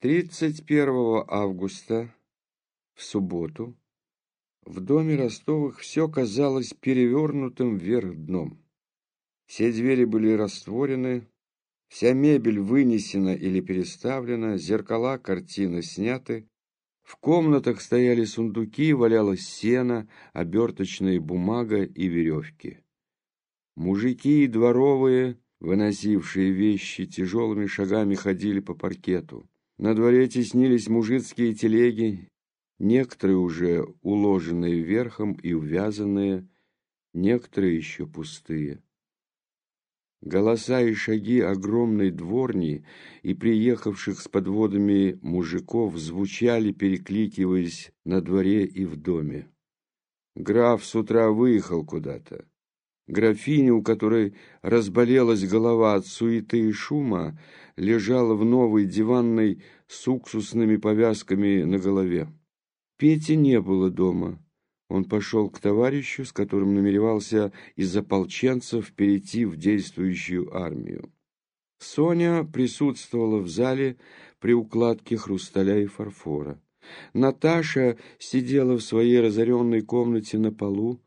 31 августа, в субботу, в доме Ростовых все казалось перевернутым вверх дном. Все двери были растворены, вся мебель вынесена или переставлена, зеркала, картины сняты. В комнатах стояли сундуки, валялось сено, оберточная бумага и веревки. Мужики и дворовые, выносившие вещи, тяжелыми шагами ходили по паркету. На дворе теснились мужицкие телеги, некоторые уже уложенные верхом и увязанные, некоторые еще пустые. Голоса и шаги огромной дворни и приехавших с подводами мужиков звучали, перекликиваясь на дворе и в доме. Граф с утра выехал куда-то. Графиня, у которой разболелась голова от суеты и шума, лежала в новой диванной с уксусными повязками на голове. Пети не было дома. Он пошел к товарищу, с которым намеревался из ополченцев перейти в действующую армию. Соня присутствовала в зале при укладке хрусталя и фарфора. Наташа сидела в своей разоренной комнате на полу,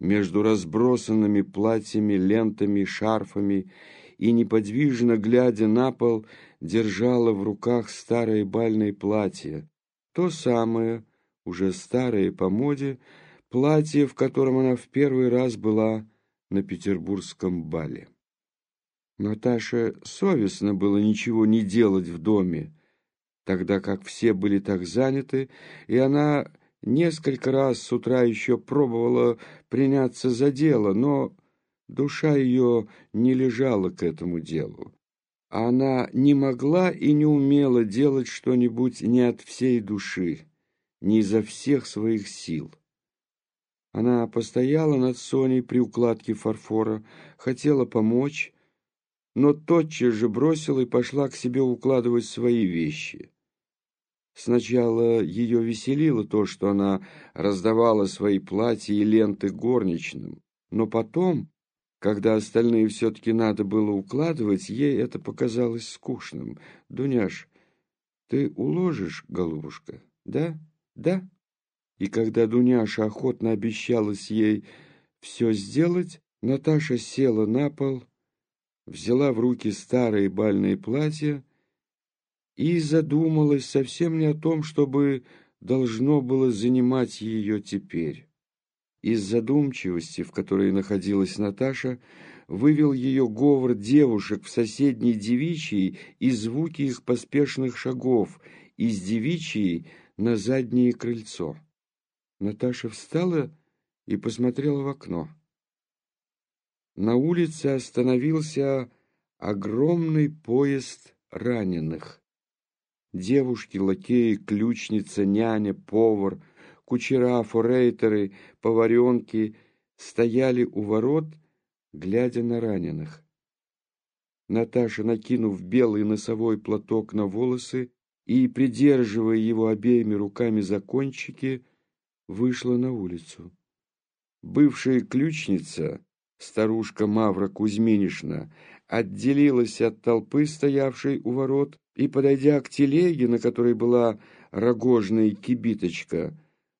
между разбросанными платьями, лентами, шарфами и, неподвижно глядя на пол, держала в руках старое бальное платье, то самое, уже старое по моде, платье, в котором она в первый раз была на петербургском бале. Наташе совестно было ничего не делать в доме, тогда как все были так заняты, и она Несколько раз с утра еще пробовала приняться за дело, но душа ее не лежала к этому делу. Она не могла и не умела делать что-нибудь не от всей души, не изо всех своих сил. Она постояла над Соней при укладке фарфора, хотела помочь, но тотчас же бросила и пошла к себе укладывать свои вещи. Сначала ее веселило то, что она раздавала свои платья и ленты горничным, но потом, когда остальные все-таки надо было укладывать, ей это показалось скучным. «Дуняш, ты уложишь, голубушка, да? Да?» И когда Дуняша охотно обещалась ей все сделать, Наташа села на пол, взяла в руки старые бальные платья и задумалась совсем не о том, чтобы должно было занимать ее теперь. Из задумчивости, в которой находилась Наташа, вывел ее говор девушек в соседней девичьей и звуки их поспешных шагов из девичьей на заднее крыльцо. Наташа встала и посмотрела в окно. На улице остановился огромный поезд раненых. Девушки, лакеи, ключница, няня, повар, кучера, форейтеры, поваренки стояли у ворот, глядя на раненых. Наташа, накинув белый носовой платок на волосы и, придерживая его обеими руками за кончики, вышла на улицу. Бывшая ключница, старушка Мавра Кузьминишна, отделилась от толпы, стоявшей у ворот, и, подойдя к телеге, на которой была рогожная кибиточка,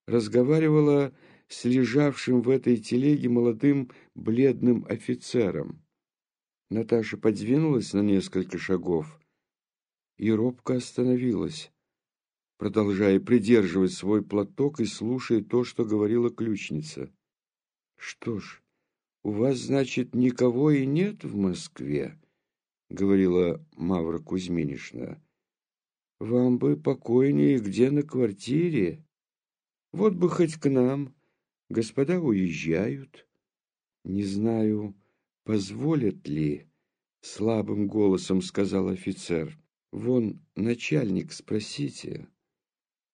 разговаривала с лежавшим в этой телеге молодым бледным офицером. Наташа подвинулась на несколько шагов и робко остановилась, продолжая придерживать свой платок и слушая то, что говорила ключница. «Что ж, у вас, значит, никого и нет в Москве?» — говорила Мавра Кузьминишна. «Вам бы покойнее где на квартире. Вот бы хоть к нам. Господа уезжают. Не знаю, позволят ли, — слабым голосом сказал офицер. Вон начальник, спросите».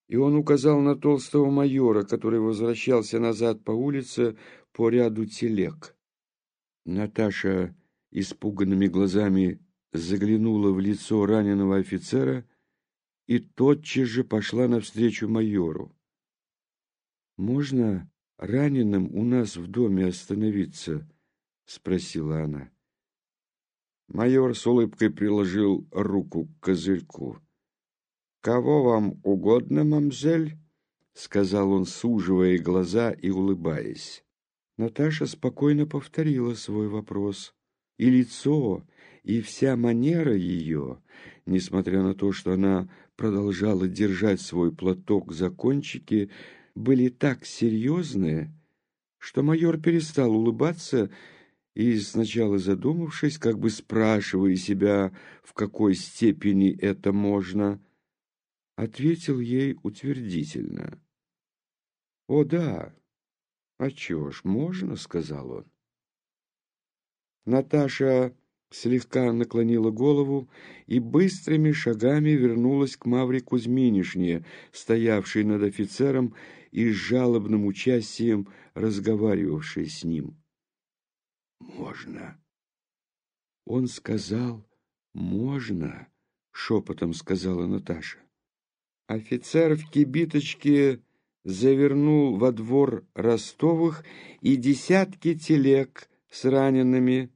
И он указал на толстого майора, который возвращался назад по улице по ряду телег. Наташа испуганными глазами заглянула в лицо раненого офицера и тотчас же пошла навстречу майору. «Можно раненым у нас в доме остановиться?» — спросила она. Майор с улыбкой приложил руку к козырьку. «Кого вам угодно, мамзель?» — сказал он, суживая глаза и улыбаясь. Наташа спокойно повторила свой вопрос. И лицо, и вся манера ее, несмотря на то, что она продолжала держать свой платок за кончики, были так серьезные, что майор перестал улыбаться и, сначала задумавшись, как бы спрашивая себя, в какой степени это можно, ответил ей утвердительно. «О, да! А чего ж, можно?» — сказал он. Наташа слегка наклонила голову и быстрыми шагами вернулась к Мавре Кузьминишне, стоявшей над офицером и с жалобным участием разговаривавшей с ним. «Можно!» Он сказал «можно», — шепотом сказала Наташа. Офицер в кибиточке завернул во двор Ростовых, и десятки телег с ранеными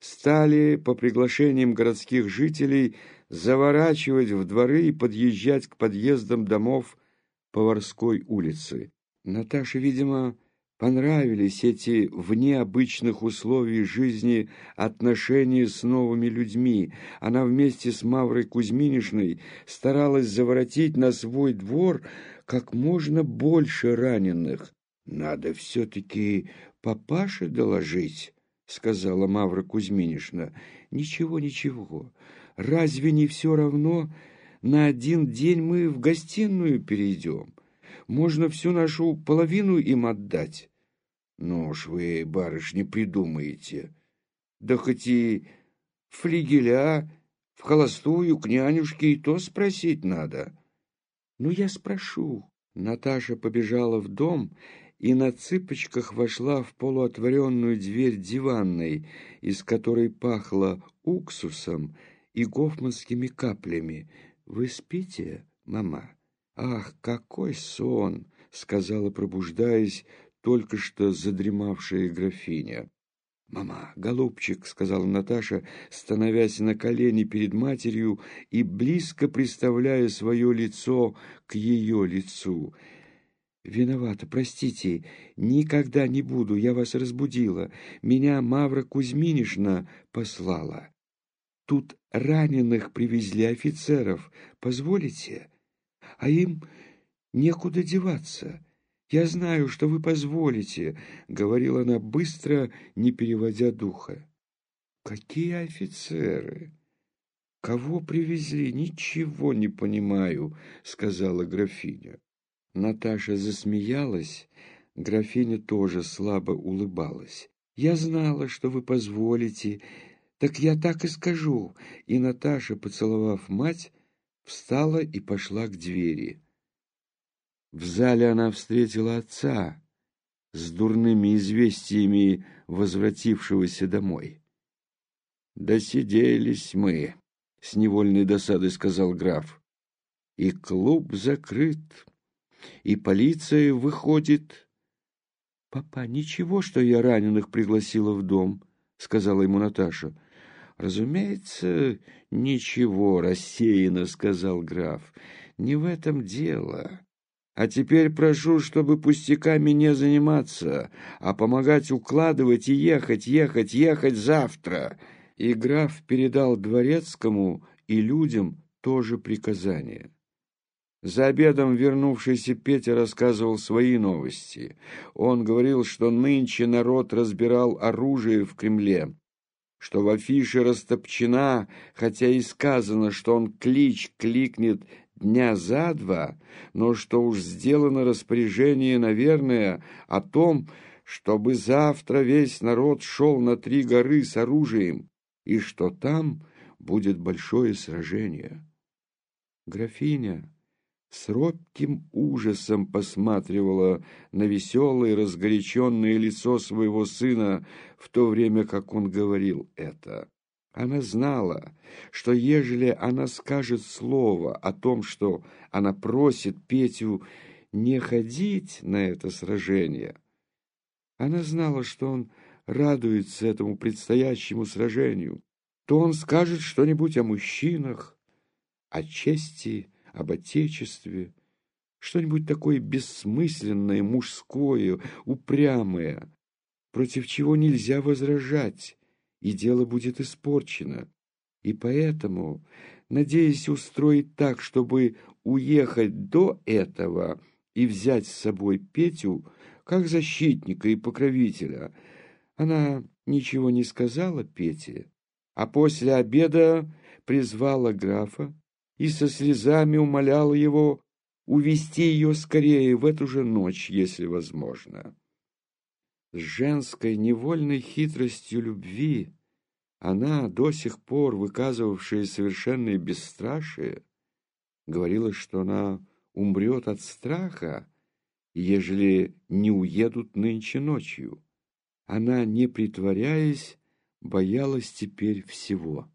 стали по приглашениям городских жителей заворачивать в дворы и подъезжать к подъездам домов Поварской улицы. Наташа, видимо, понравились эти вне обычных условий жизни отношения с новыми людьми. Она вместе с Маврой Кузьминишной старалась заворотить на свой двор как можно больше раненых. «Надо все-таки папаше доложить», — сказала Мавра Кузьминишна. «Ничего, ничего. Разве не все равно? На один день мы в гостиную перейдем. Можно всю нашу половину им отдать». «Ну уж вы, барышни, придумаете. Да хоть и флигеля в холостую к нянюшке и то спросить надо». «Ну, я спрошу». Наташа побежала в дом и на цыпочках вошла в полуотворенную дверь диванной, из которой пахло уксусом и гофманскими каплями. «Вы спите, мама?» «Ах, какой сон!» — сказала, пробуждаясь, только что задремавшая графиня. «Мама, голубчик», — сказала Наташа, становясь на колени перед матерью и близко представляя свое лицо к ее лицу. «Виновата, простите, никогда не буду, я вас разбудила. Меня Мавра Кузьминишна послала. Тут раненых привезли офицеров, позволите? А им некуда деваться». «Я знаю, что вы позволите», — говорила она быстро, не переводя духа. «Какие офицеры? Кого привезли? Ничего не понимаю», — сказала графиня. Наташа засмеялась, графиня тоже слабо улыбалась. «Я знала, что вы позволите, так я так и скажу». И Наташа, поцеловав мать, встала и пошла к двери. В зале она встретила отца с дурными известиями возвратившегося домой. «Досиделись мы», — с невольной досадой сказал граф. «И клуб закрыт, и полиция выходит». «Папа, ничего, что я раненых пригласила в дом», — сказала ему Наташа. «Разумеется, ничего», — рассеянно сказал граф. «Не в этом дело. А теперь прошу, чтобы пустяками не заниматься, а помогать укладывать и ехать, ехать, ехать завтра. И граф передал дворецкому и людям тоже приказание. За обедом вернувшийся Петя рассказывал свои новости. Он говорил, что нынче народ разбирал оружие в Кремле, что в афише растопчена, хотя и сказано, что он клич кликнет дня за два, но что уж сделано распоряжение, наверное, о том, чтобы завтра весь народ шел на три горы с оружием, и что там будет большое сражение. Графиня с робким ужасом посматривала на веселое, разгоряченное лицо своего сына в то время, как он говорил это. Она знала, что ежели она скажет слово о том, что она просит Петю не ходить на это сражение, она знала, что он радуется этому предстоящему сражению, то он скажет что-нибудь о мужчинах, о чести, об отечестве, что-нибудь такое бессмысленное, мужское, упрямое, против чего нельзя возражать, и дело будет испорчено. И поэтому, надеясь устроить так, чтобы уехать до этого и взять с собой Петю, как защитника и покровителя, она ничего не сказала Пете, а после обеда призвала графа и со слезами умоляла его увести ее скорее в эту же ночь, если возможно. С женской невольной хитростью любви она, до сих пор выказывавшая совершенное бесстрашие, говорила, что она умрет от страха, ежели не уедут нынче ночью. Она, не притворяясь, боялась теперь всего.